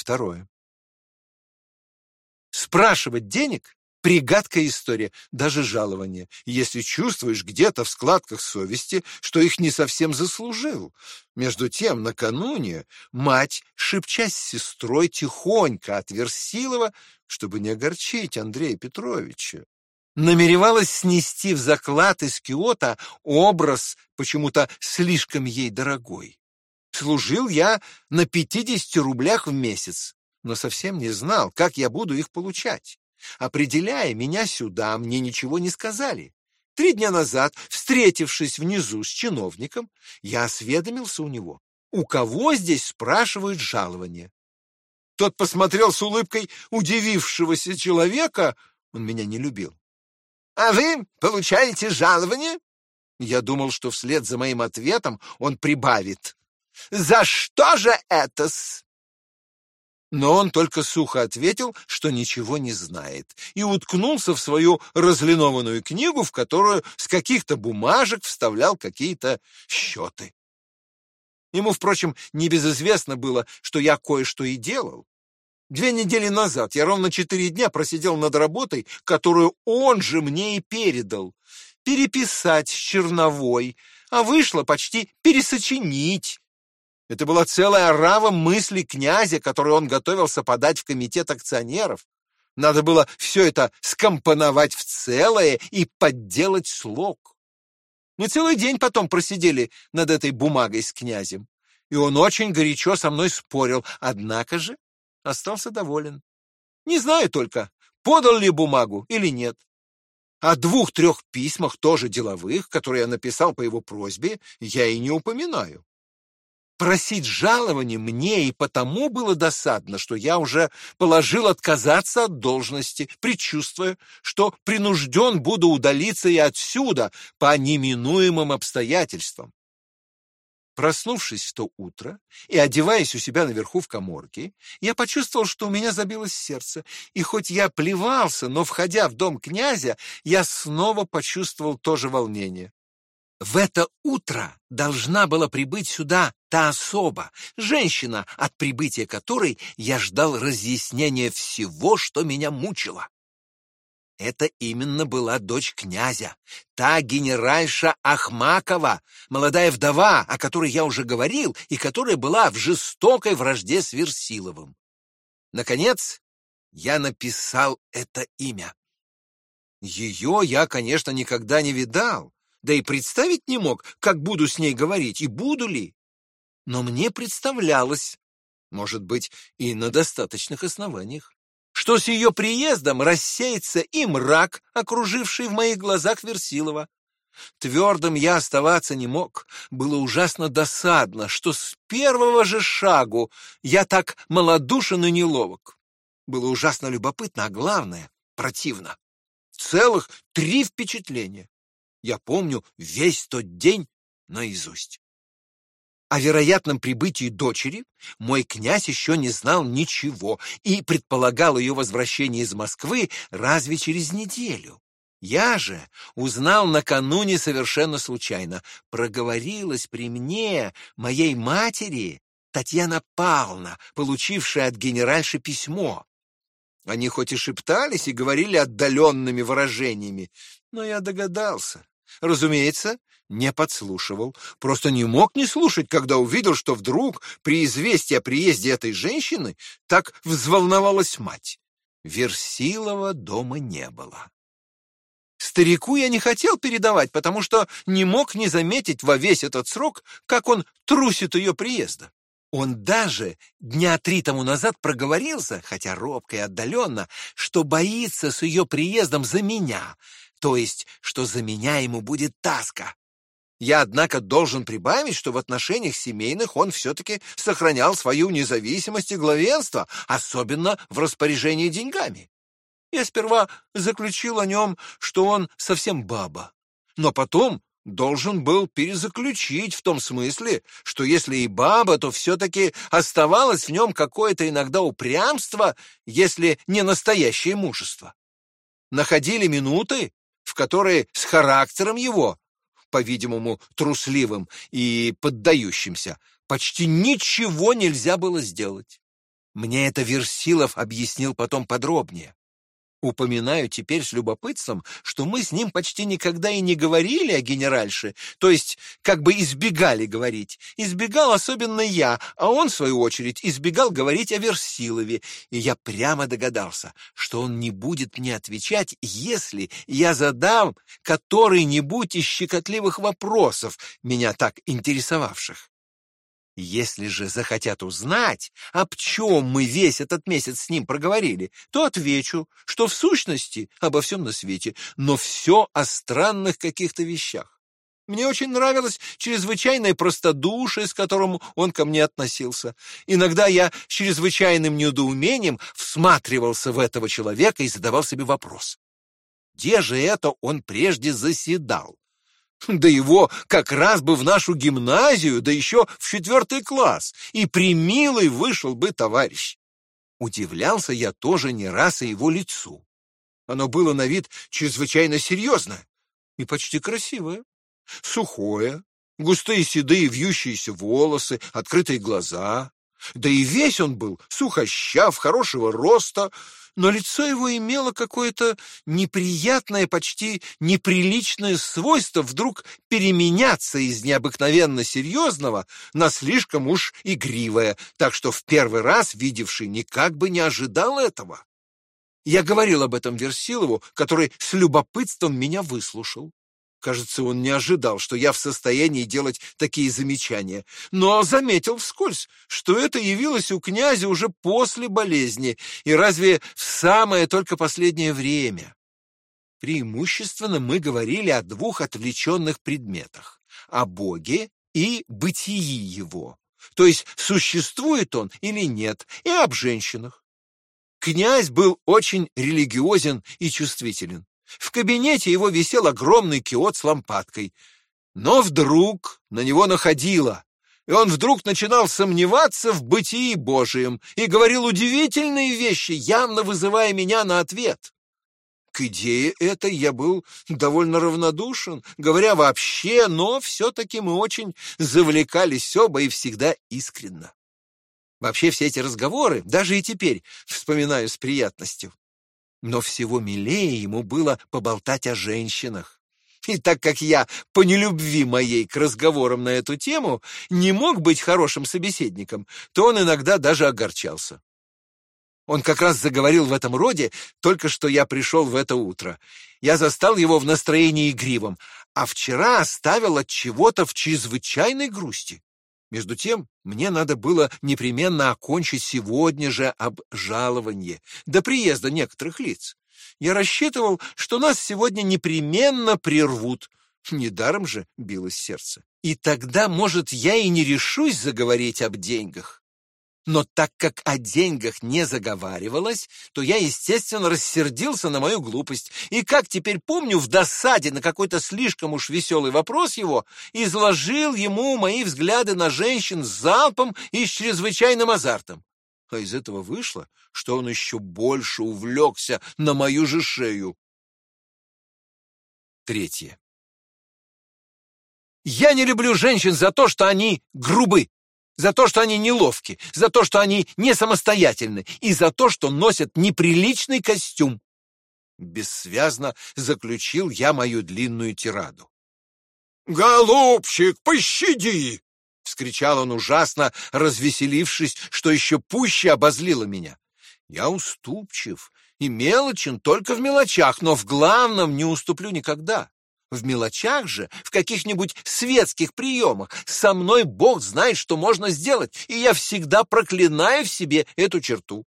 Второе. Спрашивать денег – пригадкая история, даже жалование, если чувствуешь где-то в складках совести, что их не совсем заслужил. Между тем, накануне мать, шепчась с сестрой тихонько от Версилова, чтобы не огорчить Андрея Петровича, намеревалась снести в заклад из Киота образ, почему-то слишком ей дорогой. Служил я на 50 рублях в месяц, но совсем не знал, как я буду их получать. Определяя меня сюда, мне ничего не сказали. Три дня назад, встретившись внизу с чиновником, я осведомился у него, у кого здесь спрашивают жалование. Тот посмотрел с улыбкой удивившегося человека, он меня не любил. «А вы получаете жалование?» Я думал, что вслед за моим ответом он прибавит. «За что же это-с?» Но он только сухо ответил, что ничего не знает, и уткнулся в свою разлинованную книгу, в которую с каких-то бумажек вставлял какие-то счеты. Ему, впрочем, небезызвестно было, что я кое-что и делал. Две недели назад я ровно четыре дня просидел над работой, которую он же мне и передал. Переписать с черновой, а вышло почти пересочинить. Это была целая рава мыслей князя, которую он готовился подать в комитет акционеров. Надо было все это скомпоновать в целое и подделать слог. Мы целый день потом просидели над этой бумагой с князем, и он очень горячо со мной спорил, однако же остался доволен. Не знаю только, подал ли бумагу или нет. О двух-трех письмах, тоже деловых, которые я написал по его просьбе, я и не упоминаю. Просить жалования мне и потому было досадно, что я уже положил отказаться от должности, предчувствуя, что принужден буду удалиться и отсюда по неминуемым обстоятельствам. Проснувшись в то утро и одеваясь у себя наверху в каморке, я почувствовал, что у меня забилось сердце, и хоть я плевался, но, входя в дом князя, я снова почувствовал то же волнение. В это утро должна была прибыть сюда та особа, женщина, от прибытия которой я ждал разъяснения всего, что меня мучило. Это именно была дочь князя, та генеральша Ахмакова, молодая вдова, о которой я уже говорил, и которая была в жестокой вражде с Версиловым. Наконец, я написал это имя. Ее я, конечно, никогда не видал, да и представить не мог, как буду с ней говорить и буду ли. Но мне представлялось, может быть, и на достаточных основаниях, что с ее приездом рассеется и мрак, окруживший в моих глазах Версилова. Твердым я оставаться не мог. Было ужасно досадно, что с первого же шагу я так малодушен и неловок. Было ужасно любопытно, а главное — противно. Целых три впечатления. Я помню весь тот день наизусть. О вероятном прибытии дочери мой князь еще не знал ничего и предполагал ее возвращение из Москвы разве через неделю. Я же узнал накануне совершенно случайно. Проговорилась при мне моей матери Татьяна Павловна, получившая от генеральши письмо. Они хоть и шептались и говорили отдаленными выражениями, но я догадался. Разумеется, не подслушивал, просто не мог не слушать, когда увидел, что вдруг при известии о приезде этой женщины так взволновалась мать. Версилова дома не было. Старику я не хотел передавать, потому что не мог не заметить во весь этот срок, как он трусит ее приезда. Он даже дня три тому назад проговорился, хотя робко и отдаленно, что боится с ее приездом за меня, то есть, что за меня ему будет таска. Я, однако, должен прибавить, что в отношениях семейных он все-таки сохранял свою независимость и главенство, особенно в распоряжении деньгами. Я сперва заключил о нем, что он совсем баба, но потом должен был перезаключить в том смысле, что если и баба, то все-таки оставалось в нем какое-то иногда упрямство, если не настоящее мужество. Находили минуты, в которые с характером его, по-видимому, трусливым и поддающимся, почти ничего нельзя было сделать. Мне это Версилов объяснил потом подробнее. Упоминаю теперь с любопытством, что мы с ним почти никогда и не говорили о генеральше, то есть как бы избегали говорить. Избегал особенно я, а он, в свою очередь, избегал говорить о Версилове, и я прямо догадался, что он не будет мне отвечать, если я задам который-нибудь из щекотливых вопросов, меня так интересовавших. Если же захотят узнать, об чем мы весь этот месяц с ним проговорили, то отвечу, что в сущности обо всем на свете, но все о странных каких-то вещах. Мне очень нравилось чрезвычайное простодушие, с которым он ко мне относился. Иногда я с чрезвычайным недоумением всматривался в этого человека и задавал себе вопрос. Где же это он прежде заседал? Да его как раз бы в нашу гимназию, да еще в четвертый класс, и примилый вышел бы товарищ. Удивлялся я тоже не раз и его лицу. Оно было на вид чрезвычайно серьезное и почти красивое. Сухое, густые седые вьющиеся волосы, открытые глаза. Да и весь он был сухощав, хорошего роста, но лицо его имело какое-то неприятное, почти неприличное свойство вдруг переменяться из необыкновенно серьезного на слишком уж игривое, так что в первый раз видевший никак бы не ожидал этого. Я говорил об этом Версилову, который с любопытством меня выслушал. Кажется, он не ожидал, что я в состоянии делать такие замечания, но заметил вскользь, что это явилось у князя уже после болезни и разве в самое только последнее время. Преимущественно мы говорили о двух отвлеченных предметах — о Боге и бытии Его, то есть существует он или нет, и об женщинах. Князь был очень религиозен и чувствителен. В кабинете его висел огромный киот с лампадкой. Но вдруг на него находило, и он вдруг начинал сомневаться в бытии Божием и говорил удивительные вещи, явно вызывая меня на ответ. К идее этой я был довольно равнодушен, говоря вообще, но все-таки мы очень завлекались оба и всегда искренно. Вообще все эти разговоры, даже и теперь, вспоминаю с приятностью. Но всего милее ему было поболтать о женщинах. И так как я, по нелюбви моей к разговорам на эту тему, не мог быть хорошим собеседником, то он иногда даже огорчался. Он как раз заговорил в этом роде, только что я пришел в это утро. Я застал его в настроении игривом, а вчера оставил от чего-то в чрезвычайной грусти. Между тем, мне надо было непременно окончить сегодня же об жаловании до приезда некоторых лиц. Я рассчитывал, что нас сегодня непременно прервут. Недаром же билось сердце. И тогда, может, я и не решусь заговорить об деньгах. Но так как о деньгах не заговаривалось, то я, естественно, рассердился на мою глупость. И, как теперь помню, в досаде на какой-то слишком уж веселый вопрос его, изложил ему мои взгляды на женщин с залпом и с чрезвычайным азартом. А из этого вышло, что он еще больше увлекся на мою же шею. Третье. Я не люблю женщин за то, что они грубы за то, что они неловки, за то, что они не самостоятельны и за то, что носят неприличный костюм. Бессвязно заключил я мою длинную тираду. «Голубчик, пощади!» — вскричал он ужасно, развеселившись, что еще пуще обозлило меня. Я уступчив и мелочен только в мелочах, но в главном не уступлю никогда. В мелочах же, в каких-нибудь светских приемах, со мной Бог знает, что можно сделать, и я всегда проклинаю в себе эту черту.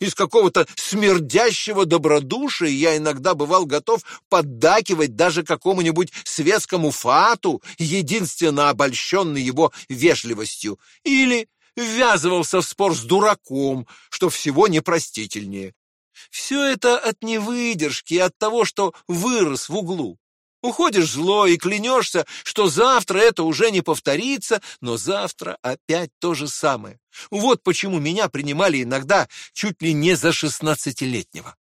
Из какого-то смердящего добродушия я иногда бывал готов поддакивать даже какому-нибудь светскому фату, единственно обольщенный его вежливостью, или ввязывался в спор с дураком, что всего непростительнее. Все это от невыдержки от того, что вырос в углу. Уходишь зло и клянешься, что завтра это уже не повторится, но завтра опять то же самое. Вот почему меня принимали иногда чуть ли не за шестнадцатилетнего.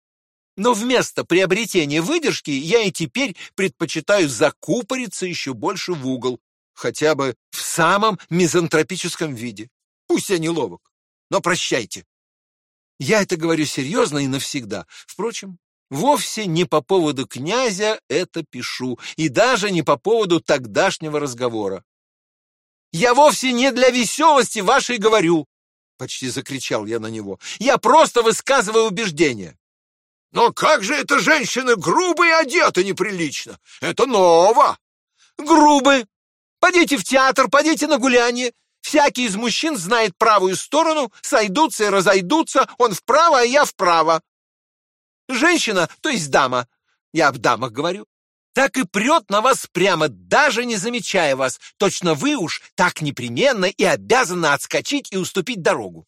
Но вместо приобретения выдержки я и теперь предпочитаю закупориться еще больше в угол, хотя бы в самом мизантропическом виде. Пусть я неловок, но прощайте. Я это говорю серьезно и навсегда. Впрочем, вовсе не по поводу князя это пишу, и даже не по поводу тогдашнего разговора. Я вовсе не для веселости вашей говорю, почти закричал я на него. Я просто высказываю убеждение. Но как же эта женщина грубо и одета неприлично? Это ново. Грубы. Пойдите в театр, пойдите на гуляние. Всякий из мужчин знает правую сторону, сойдутся и разойдутся, он вправо, а я вправо. Женщина, то есть дама, я об дамах говорю, так и прет на вас прямо, даже не замечая вас. Точно вы уж так непременно и обязаны отскочить и уступить дорогу.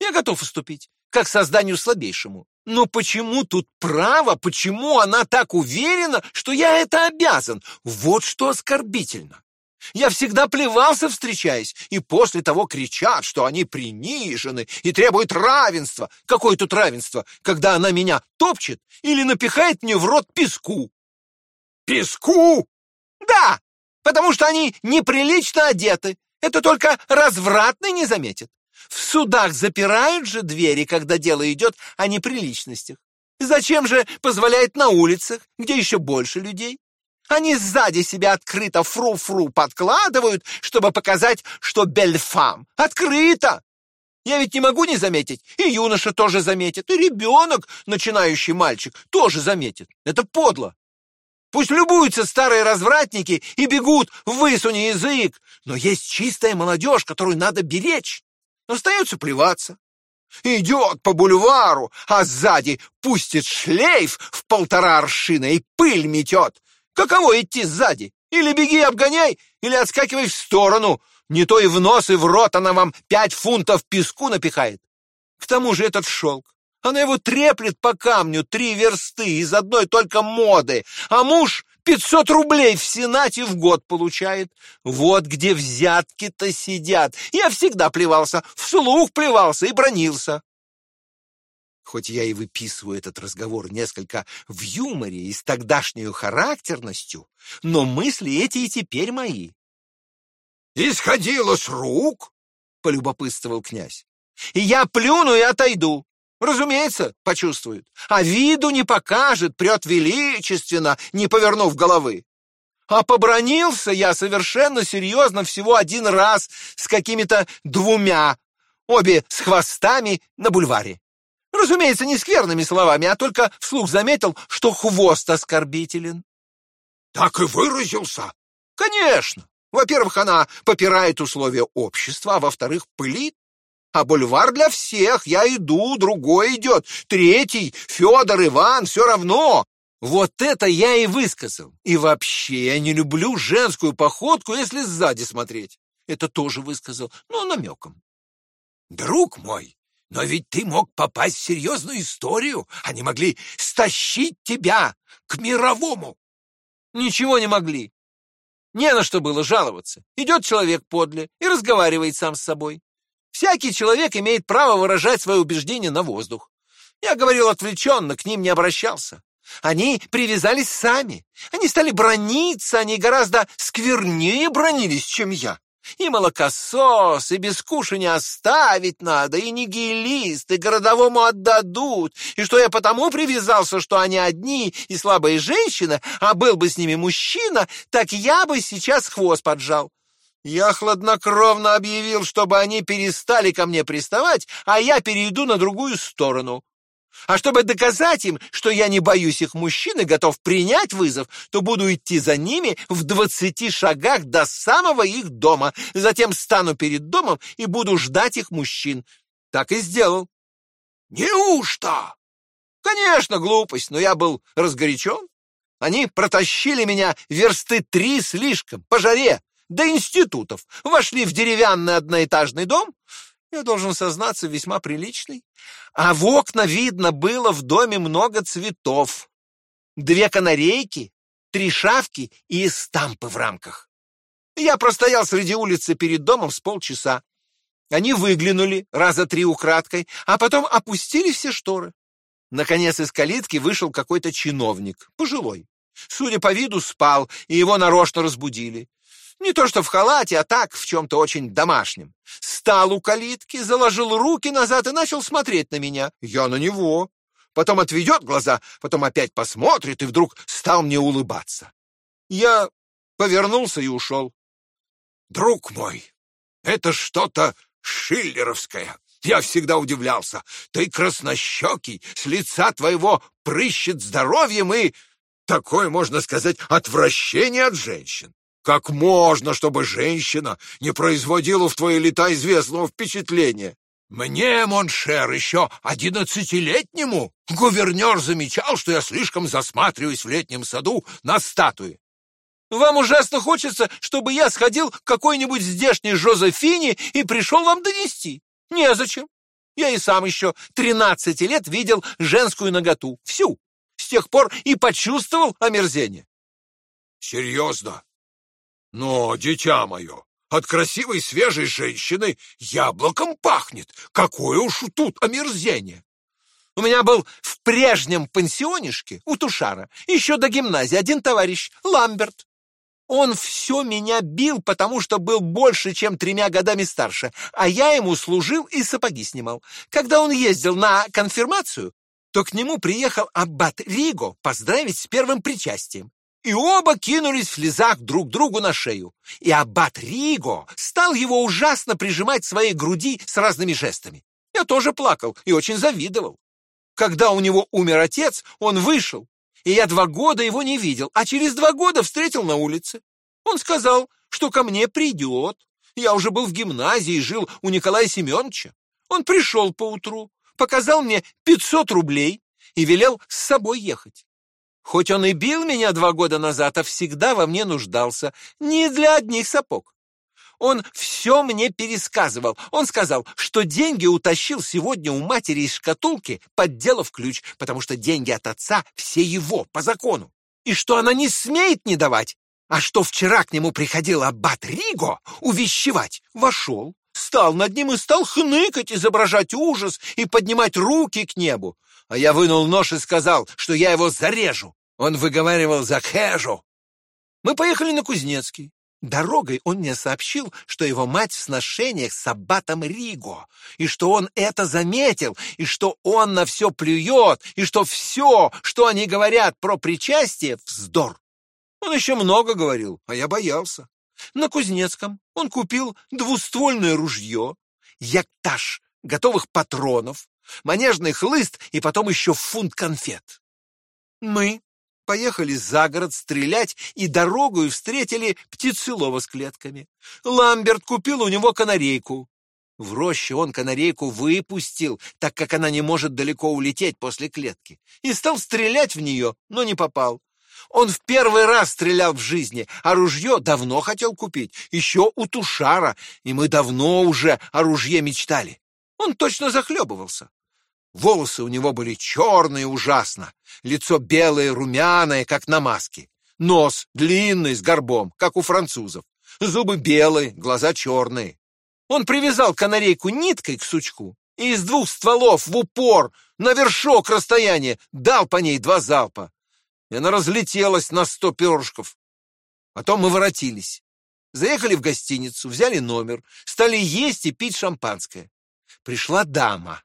Я готов уступить, как созданию слабейшему. Но почему тут право, почему она так уверена, что я это обязан? Вот что оскорбительно. Я всегда плевался, встречаясь, и после того кричат, что они принижены и требуют равенства. Какое тут равенство, когда она меня топчет или напихает мне в рот песку? Песку? Да, потому что они неприлично одеты. Это только развратный не заметит. В судах запирают же двери, когда дело идет о неприличностях. Зачем же позволяет на улицах, где еще больше людей? Они сзади себя открыто фру-фру подкладывают, чтобы показать, что бельфам. Открыто! Я ведь не могу не заметить. И юноша тоже заметит, и ребенок, начинающий мальчик, тоже заметит. Это подло. Пусть любуются старые развратники и бегут, высуни язык. Но есть чистая молодежь, которую надо беречь. Остается плеваться. Идет по бульвару, а сзади пустит шлейф в полтора аршина и пыль метет. Каково идти сзади? Или беги обгоняй, или отскакивай в сторону. Не то и в нос, и в рот она вам пять фунтов песку напихает. К тому же этот шелк. Она его треплет по камню три версты из одной только моды, а муж пятьсот рублей в Сенате в год получает. Вот где взятки-то сидят. Я всегда плевался, вслух плевался и бронился. Хоть я и выписываю этот разговор несколько в юморе и с тогдашней характерностью, но мысли эти и теперь мои. «Исходило с рук?» — полюбопытствовал князь. «И я плюну и отойду. Разумеется, почувствует. А виду не покажет, прет величественно, не повернув головы. А побронился я совершенно серьезно всего один раз с какими-то двумя, обе с хвостами на бульваре. Разумеется, не скверными словами, а только вслух заметил, что хвост оскорбителен. Так и выразился? Конечно. Во-первых, она попирает условия общества, а во-вторых, пылит. А бульвар для всех. Я иду, другой идет. Третий, Федор, Иван, все равно. Вот это я и высказал. И вообще я не люблю женскую походку, если сзади смотреть. Это тоже высказал, но намеком. Друг мой, но ведь ты мог попасть в серьезную историю. Они могли стащить тебя к мировому. Ничего не могли. Не на что было жаловаться. Идет человек подле и разговаривает сам с собой. Всякий человек имеет право выражать свои убеждения на воздух. Я говорил отвлеченно, к ним не обращался. Они привязались сами. Они стали брониться, они гораздо сквернее бронились, чем я. И молокосос, и без кушания оставить надо, и нигилист, и городовому отдадут. И что я потому привязался, что они одни и слабая женщина, а был бы с ними мужчина, так я бы сейчас хвост поджал. Я хладнокровно объявил, чтобы они перестали ко мне приставать, а я перейду на другую сторону. А чтобы доказать им, что я не боюсь их мужчин и готов принять вызов, то буду идти за ними в двадцати шагах до самого их дома. Затем стану перед домом и буду ждать их мужчин. Так и сделал. Неужто? Конечно, глупость, но я был разгорячен. Они протащили меня версты три слишком, по жаре, до институтов, вошли в деревянный одноэтажный дом, я должен сознаться, весьма приличный, а в окна видно было в доме много цветов, две канарейки, три шавки и стампы в рамках. Я простоял среди улицы перед домом с полчаса. Они выглянули раза три украдкой, а потом опустили все шторы. Наконец из калитки вышел какой-то чиновник, пожилой. Судя по виду, спал, и его нарочно разбудили. Не то что в халате, а так, в чем-то очень домашнем. Стал у калитки, заложил руки назад и начал смотреть на меня. Я на него. Потом отведет глаза, потом опять посмотрит и вдруг стал мне улыбаться. Я повернулся и ушел. Друг мой, это что-то шиллеровское. Я всегда удивлялся. Ты краснощекий, с лица твоего прыщет здоровьем и... Такое, можно сказать, отвращение от женщин. Как можно, чтобы женщина не производила в твои лета известного впечатления? Мне, mon cher, еще одиннадцатилетнему гувернер замечал, что я слишком засматриваюсь в летнем саду на статуи. Вам ужасно хочется, чтобы я сходил к какой-нибудь здешней Жозефине и пришел вам донести. Незачем. Я и сам еще тринадцати лет видел женскую наготу. Всю. С тех пор и почувствовал омерзение. Серьезно? Но, дитя мое, от красивой свежей женщины яблоком пахнет. Какое уж тут омерзение! У меня был в прежнем пансионишке у Тушара еще до гимназии один товарищ, Ламберт. Он все меня бил, потому что был больше, чем тремя годами старше, а я ему служил и сапоги снимал. Когда он ездил на конфирмацию, то к нему приехал аббат Риго поздравить с первым причастием. И оба кинулись в слезах друг другу на шею. И аббат Риго стал его ужасно прижимать своей груди с разными жестами. Я тоже плакал и очень завидовал. Когда у него умер отец, он вышел, и я два года его не видел, а через два года встретил на улице. Он сказал, что ко мне придет. Я уже был в гимназии и жил у Николая Семеновича. Он пришел поутру, показал мне пятьсот рублей и велел с собой ехать. Хоть он и бил меня два года назад, а всегда во мне нуждался, не для одних сапог. Он все мне пересказывал. Он сказал, что деньги утащил сегодня у матери из шкатулки, подделав ключ, потому что деньги от отца все его, по закону. И что она не смеет не давать. А что вчера к нему приходил аббат Риго увещевать, вошел, стал над ним и стал хныкать, изображать ужас и поднимать руки к небу. А я вынул нож и сказал, что я его зарежу. Он выговаривал за Хэжу. Мы поехали на Кузнецкий. Дорогой он мне сообщил, что его мать в сношениях с аббатом Риго, и что он это заметил, и что он на все плюет, и что все, что они говорят про причастие, вздор. Он еще много говорил, а я боялся. На Кузнецком он купил двуствольное ружье, яктаж готовых патронов, манежный хлыст и потом еще фунт конфет. Мы поехали за город стрелять и дорогою встретили птицелова с клетками. Ламберт купил у него канарейку. В роще он канарейку выпустил, так как она не может далеко улететь после клетки, и стал стрелять в нее, но не попал. Он в первый раз стрелял в жизни, а ружье давно хотел купить, еще у Тушара, и мы давно уже о ружье мечтали. Он точно захлебывался. Волосы у него были черные ужасно, лицо белое, румяное, как на маске, нос длинный, с горбом, как у французов, зубы белые, глаза черные. Он привязал канарейку ниткой к сучку и из двух стволов в упор на вершок расстояния дал по ней два залпа. И она разлетелась на сто перышков. Потом мы воротились. Заехали в гостиницу, взяли номер, стали есть и пить шампанское. Пришла дама.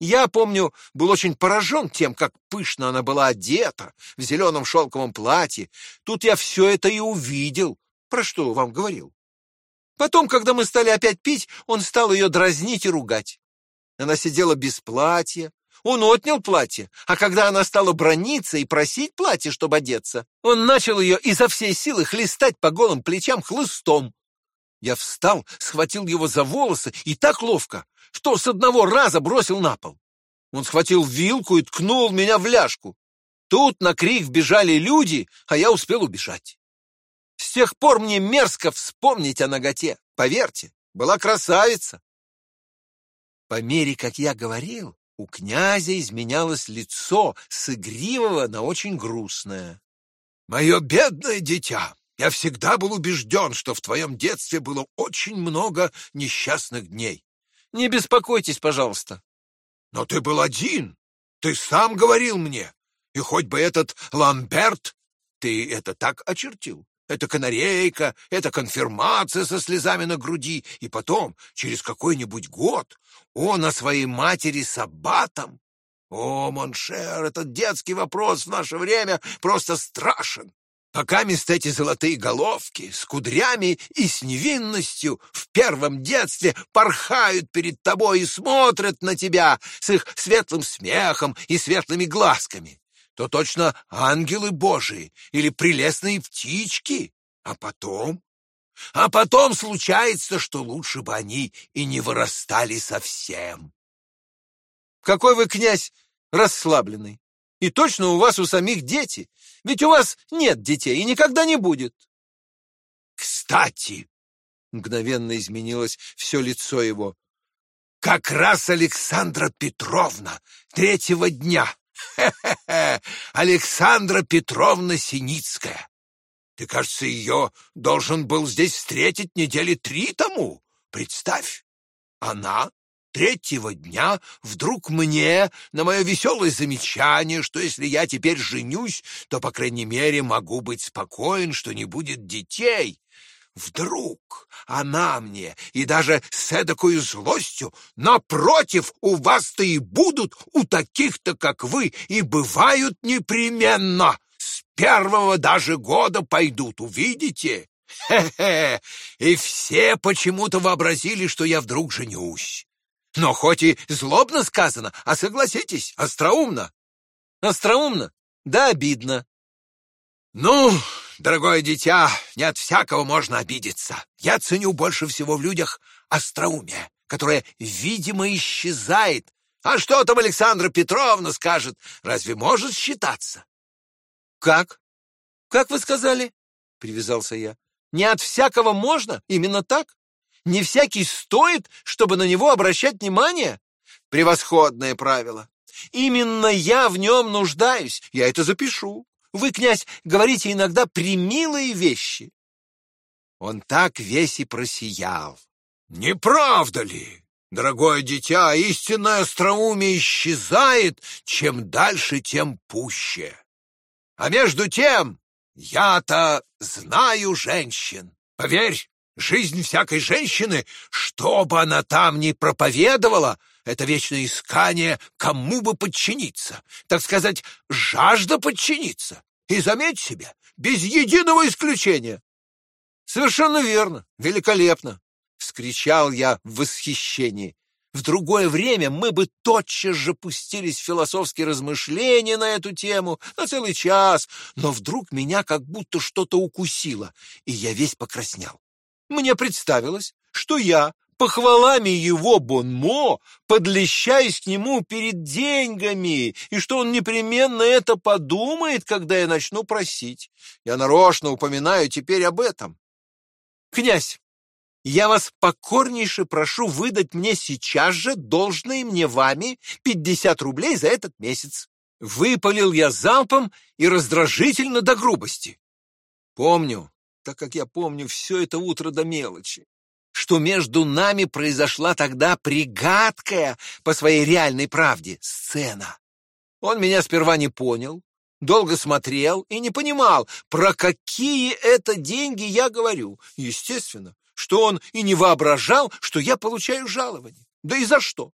Я, помню, был очень поражен тем, как пышно она была одета, в зеленом шелковом платье. Тут я все это и увидел, про что вам говорил. Потом, когда мы стали опять пить, он стал ее дразнить и ругать. Она сидела без платья, он отнял платье, а когда она стала брониться и просить платье, чтобы одеться, он начал ее изо всей силы хлестать по голым плечам хлыстом. Я встал, схватил его за волосы и так ловко, что с одного раза бросил на пол. Он схватил вилку и ткнул меня в ляжку. Тут на крик вбежали люди, а я успел убежать. С тех пор мне мерзко вспомнить о ноготе. Поверьте, была красавица. По мере, как я говорил, у князя изменялось лицо с игривого на очень грустное. «Мое бедное дитя, я всегда был убежден, что в твоем детстве было очень много несчастных дней. Не беспокойтесь, пожалуйста. Но ты был один. Ты сам говорил мне. И хоть бы этот Ламберт, ты это так очертил. Это канарейка, это конфирмация со слезами на груди, и потом, через какой-нибудь год, он о своей матери с аббатом. О, mon cher, этот детский вопрос в наше время просто страшен. Покамест эти золотые головки с кудрями и с невинностью в первом детстве порхают перед тобой и смотрят на тебя с их светлым смехом и светлыми глазками, то точно ангелы божии или прелестные птички. А потом... А потом случается, что лучше бы они и не вырастали совсем. Какой вы, князь, расслабленный. И точно у вас у самих дети. Ведь у вас нет детей и никогда не будет. Кстати, мгновенно изменилось все лицо его. Как раз Александра Петровна третьего дня. Хе-хе-хе, Александра Петровна Синицкая. Ты, кажется, ее должен был здесь встретить недели три тому. Представь, она третьего дня вдруг мне на мое веселое замечание, что если я теперь женюсь, то, по крайней мере, могу быть спокоен, что не будет детей. Вдруг она мне, и даже с эдакою злостью, напротив, у вас-то и будут, у таких-то, как вы, и бывают непременно. С первого даже года пойдут, увидите? Хе-хе! И все почему-то вообразили, что я вдруг женюсь. Но хоть и злобно сказано, а согласитесь, остроумно. Остроумно? Да обидно. Ну, дорогое дитя, не от всякого можно обидеться. Я ценю больше всего в людях остроумие, которое, видимо, исчезает. А что там Александра Петровна скажет? Разве может считаться? Как? Как вы сказали? Привязался я. Не от всякого можно? Именно так? Не всякий стоит, чтобы на него обращать внимание? Превосходное правило. Именно я в нем нуждаюсь. Я это запишу. Вы, князь, говорите иногда примилые вещи. Он так весь и просиял. Не правда ли? Дорогое дитя, истинное остроумие исчезает, чем дальше, тем пуще. А между тем, я-то знаю женщин. Поверь, Жизнь всякой женщины, что бы она там ни проповедовала, это вечное искание, кому бы подчиниться, так сказать, жажда подчиниться. И заметь себе, без единого исключения. Совершенно верно, великолепно, вскричал я в восхищении. В другое время мы бы тотчас же пустились в философские размышления на эту тему на целый час, но вдруг меня как будто что-то укусило, и я весь покраснел. Мне представилось, что я похвалами его бонмо подлещаюсь к нему перед деньгами, и что он непременно это подумает, когда я начну просить. Я нарочно упоминаю теперь об этом. Князь, я вас покорнейше прошу выдать мне сейчас же должные мне вами пятьдесят рублей за этот месяц. Выпалил я залпом и раздражительно до грубости. Помню, так как я помню все это утро до мелочи, что между нами произошла тогда пригадкая по своей реальной правде сцена. Он меня сперва не понял, долго смотрел и не понимал, про какие это деньги я говорю. Естественно, что он и не воображал, что я получаю жалование. Да и за что?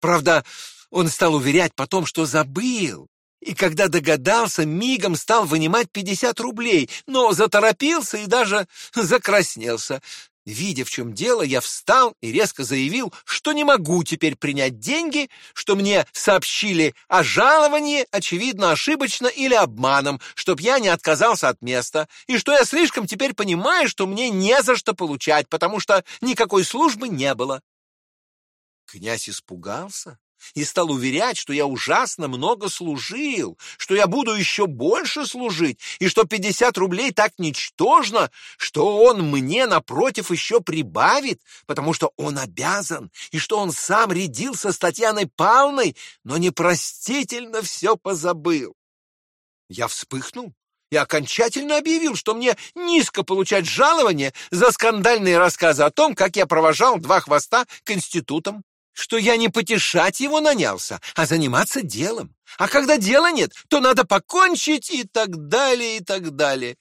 Правда, он стал уверять потом, что забыл, и когда догадался, мигом стал вынимать пятьдесят рублей, но заторопился и даже закраснелся. Видя, в чем дело, я встал и резко заявил, что не могу теперь принять деньги, что мне сообщили о жаловании, очевидно, ошибочно или обманом, чтоб я не отказался от места, и что я слишком теперь понимаю, что мне не за что получать, потому что никакой службы не было. Князь испугался и стал уверять, что я ужасно много служил, что я буду еще больше служить, и что пятьдесят рублей так ничтожно, что он мне, напротив, еще прибавит, потому что он обязан, и что он сам рядился с Татьяной Павловной, но непростительно все позабыл. Я вспыхнул и окончательно объявил, что мне низко получать жалование за скандальные рассказы о том, как я провожал два хвоста к институтам что я не потешать его нанялся, а заниматься делом. А когда дела нет, то надо покончить и так далее, и так далее.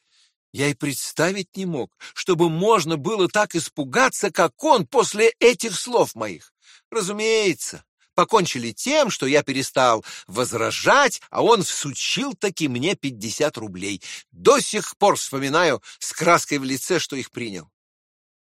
Я и представить не мог, чтобы можно было так испугаться, как он после этих слов моих. Разумеется, покончили тем, что я перестал возражать, а он всучил таки мне пятьдесят рублей. До сих пор вспоминаю с краской в лице, что их принял.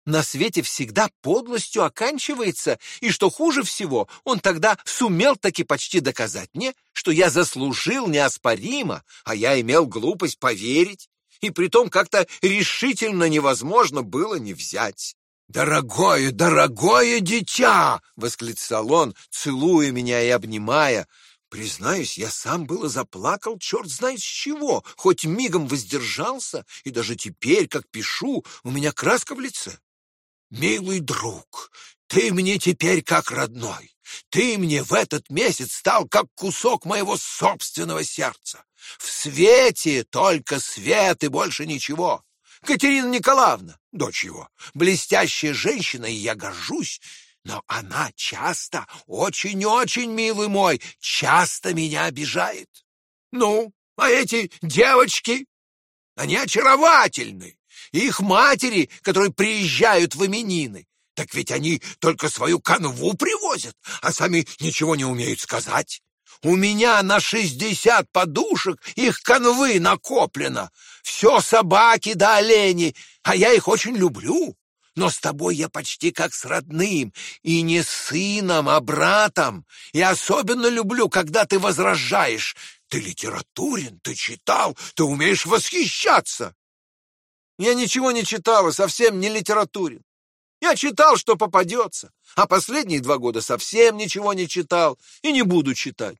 На свете всегда подлостью оканчивается, и что хуже всего, он тогда сумел таки почти доказать мне, что я заслужил неоспоримо, а я имел глупость поверить, и притом как-то решительно невозможно было не взять. «Дорогое, дорогое дитя!» — восклицал он, целуя меня и обнимая. Признаюсь, я сам было заплакал, черт знает с чего, хоть мигом воздержался, и даже теперь, как пишу, у меня краска в лице. «Милый друг, ты мне теперь как родной. Ты мне в этот месяц стал как кусок моего собственного сердца. В свете только свет и больше ничего. Катерина Николаевна, дочь его, блестящая женщина, и я горжусь, но она часто, очень-очень, милый мой, часто меня обижает. Ну, а эти девочки, они очаровательны. Их матери, которые приезжают в именины, так ведь они только свою канву привозят, а сами ничего не умеют сказать. У меня на шестьдесят подушек их канвы накоплено. Все собаки да олени, а я их очень люблю. Но с тобой я почти как с родным, и не сыном, а братом. И особенно люблю, когда ты возражаешь. Ты литературен, ты читал, ты умеешь восхищаться. Я ничего не читал и совсем не литературен. Я читал, что попадется, а последние два года совсем ничего не читал и не буду читать.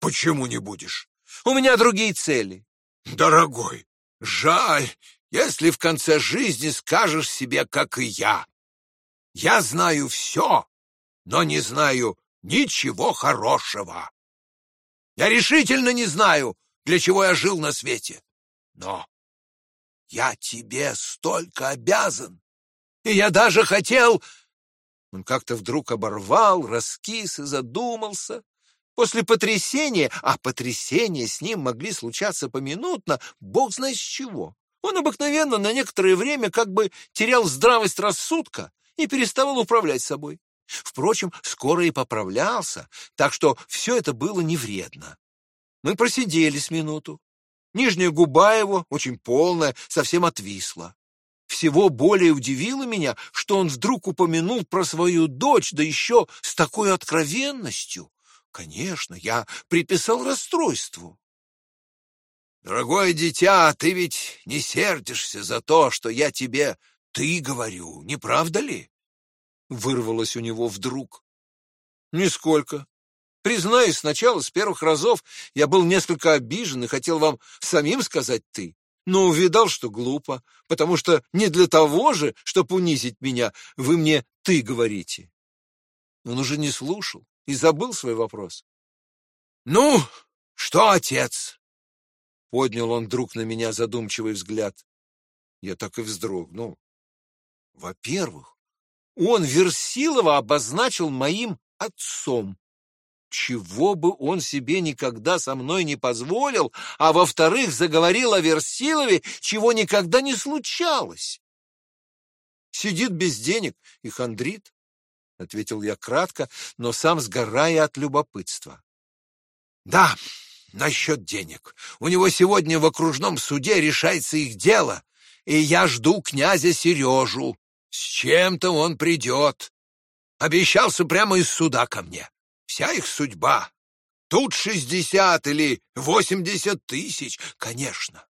Почему не будешь? У меня другие цели. Дорогой, жаль, если в конце жизни скажешь себе, как и я. Я знаю все, но не знаю ничего хорошего. Я решительно не знаю, для чего я жил на свете. Но я тебе столько обязан. И я даже хотел... Он как-то вдруг оборвал, раскис и задумался. После потрясения, а потрясения с ним могли случаться поминутно, бог знает с чего. Он обыкновенно на некоторое время как бы терял здравость рассудка и переставал управлять собой. Впрочем, скоро и поправлялся, так что все это было не вредно. Мы просидели с минуту. Нижняя губа его, очень полная, совсем отвисла. Всего более удивило меня, что он вдруг упомянул про свою дочь, да еще с такой откровенностью. Конечно, я приписал расстройству. Дорогое дитя, ты ведь не сердишься за то, что я тебе «ты» говорю, не правда ли? Вырвалось у него вдруг. Нисколько. Признаюсь, сначала, с первых разов, я был несколько обижен и хотел вам самим сказать «ты», но увидал, что глупо, потому что не для того же, чтобы унизить меня, вы мне «ты» говорите. Он уже не слушал и забыл свой вопрос. «Ну, что, отец?» Поднял он вдруг на меня задумчивый взгляд. Я так и вздрогнул. Во-первых, он Версилова обозначил моим отцом чего бы он себе никогда со мной не позволил, а во-вторых, заговорил о Версилове, чего никогда не случалось. Сидит без денег и хандрит, — ответил я кратко, но сам сгорая от любопытства. Да, насчет денег. У него сегодня в окружном суде решается их дело, и я жду князя Сережу. С чем-то он придет. Обещался прямо из суда ко мне. Вся их судьба. Тут шестьдесят или восемьдесят тысяч, конечно.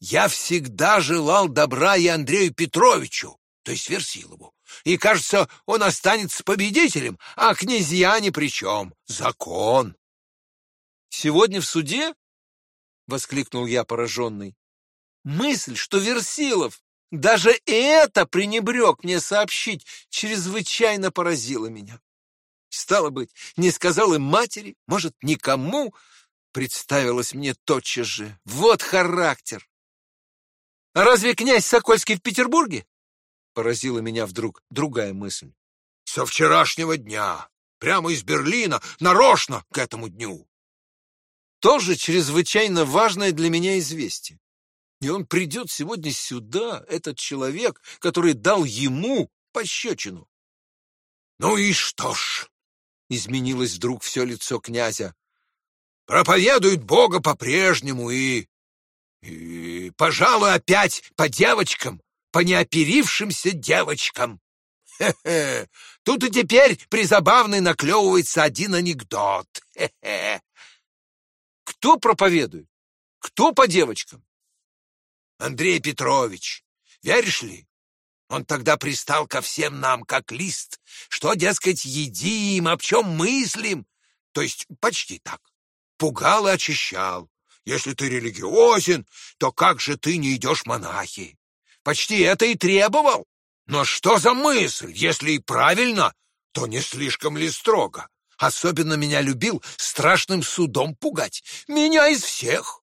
Я всегда желал добра и Андрею Петровичу, то есть Версилову. И, кажется, он останется победителем, а князья ни при чем. Закон. Сегодня в суде? — воскликнул я, пораженный. Мысль, что Версилов даже это пренебрег мне сообщить, чрезвычайно поразила меня. Стало быть, не сказал им матери, может, никому, представилось мне тотчас же. Вот характер! А разве князь Сокольский в Петербурге? Поразила меня вдруг другая мысль. Со вчерашнего дня, прямо из Берлина, нарочно к этому дню. Тоже чрезвычайно важное для меня известие. И он придет сегодня сюда, этот человек, который дал ему пощечину. Ну и что ж, изменилось вдруг все лицо князя. Проповедует Бога по-прежнему и... и, пожалуй, опять по девочкам, по неоперившимся девочкам. Хе-хе. Тут и теперь призабавный наклевывается один анекдот. Хе-хе. Кто проповедует? Кто по девочкам? Андрей Петрович. Веришь ли? Он тогда пристал ко всем нам, как лист. Что, дескать, едим, об чем мыслим? То есть почти так. Пугал и очищал. Если ты религиозен, то как же ты не идешь монахи? Почти это и требовал. Но что за мысль? Если и правильно, то не слишком ли строго? Особенно меня любил страшным судом пугать. Меня из всех.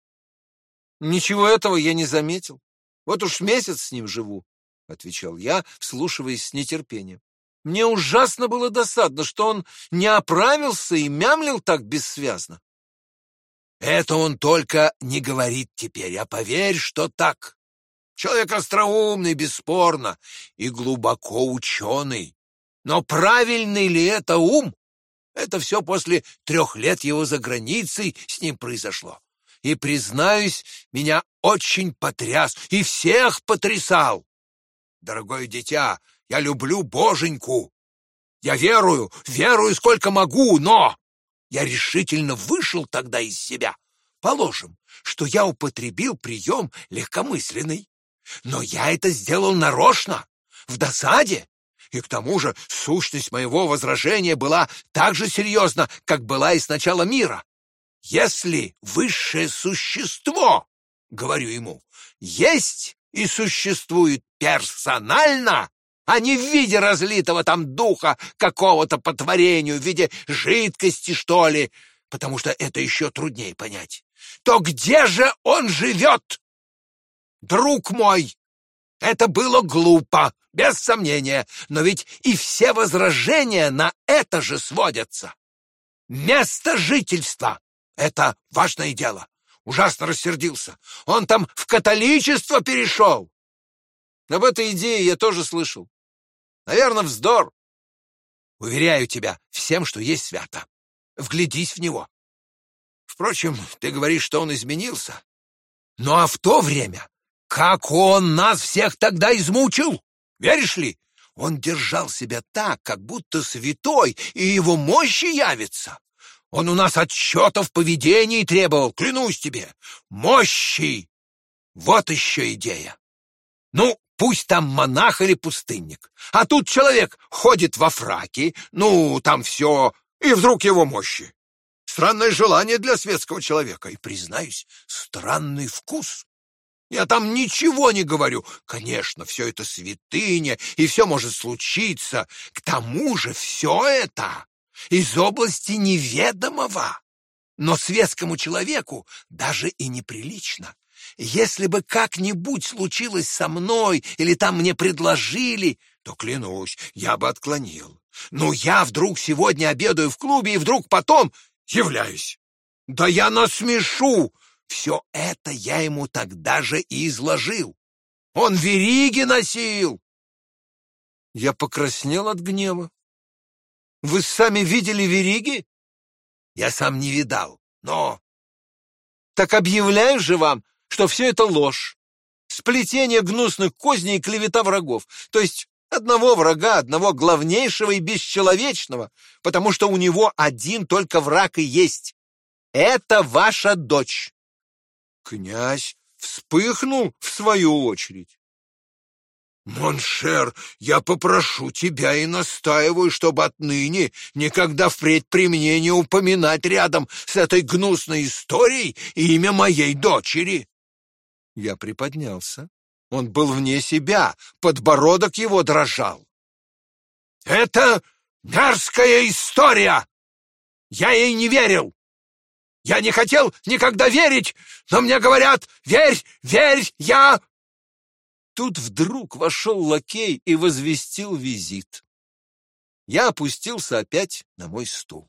Ничего этого я не заметил. Вот уж месяц с ним живу, — отвечал я, вслушиваясь с нетерпением. Мне ужасно было досадно, что он не оправился и мямлил так бессвязно. Это он только не говорит теперь, а поверь, что так. Человек остроумный, бесспорно, и глубоко ученый. Но правильный ли это ум? Это все после трех лет его за границей с ним произошло. И, признаюсь, меня очень потряс и всех потрясал. Дорогое дитя, я люблю боженьку. Я верую, верую сколько могу, но я решительно вышел тогда из себя. Положим, что я употребил прием легкомысленный. Но я это сделал нарочно, в досаде. И к тому же сущность моего возражения была так же серьезна, как была и с начала мира. Если высшее существо, говорю ему, есть и существует персонально, а не в виде разлитого там духа какого-то по творению, в виде жидкости, что ли, потому что это еще труднее понять, то где же он живет? Друг мой, это было глупо, без сомнения, но ведь и все возражения на это же сводятся. Место жительства — это важное дело. Ужасно рассердился. Он там в католичество перешел. Об этой идее я тоже слышал. Наверное, вздор. Уверяю тебя всем, что есть свято. Вглядись в него. Впрочем, ты говоришь, что он изменился. Ну а в то время как он нас всех тогда измучил! Веришь ли? Он держал себя так, как будто святой, и его мощи явится. Он у нас отчетов поведении требовал, клянусь тебе. Мощи! Вот еще идея. Ну, пусть там монах или пустынник. А тут человек ходит во фраке, ну, там все, и вдруг его мощи. Странное желание для светского человека, и, признаюсь, странный вкус. Я там ничего не говорю. Конечно, все это святыня, и все может случиться. К тому же все это из области неведомого. Но светскому человеку даже и неприлично. Если бы как-нибудь случилось со мной или там мне предложили, то, клянусь, я бы отклонил. Но я вдруг сегодня обедаю в клубе и вдруг потом являюсь. Да я насмешу все это я ему тогда же и изложил. Он вериги носил. Я покраснел от гнева. Вы сами видели вериги? Я сам не видал, но... Так объявляю же вам, что все это ложь. Сплетение гнусных козней и клевета врагов. То есть одного врага, одного главнейшего и бесчеловечного, потому что у него один только враг и есть. Это ваша дочь. Князь вспыхнул в свою очередь. «Mon cher, я попрошу тебя и настаиваю, чтобы отныне никогда впредь при мне не упоминать рядом с этой гнусной историей имя моей дочери!» Я приподнялся. Он был вне себя, подбородок его дрожал. «Это мерзкая история! Я ей не верил! Я не хотел никогда верить, но мне говорят, верь, верь, я...» Тут вдруг вошел лакей и возвестил визит. Я опустился опять на мой стул.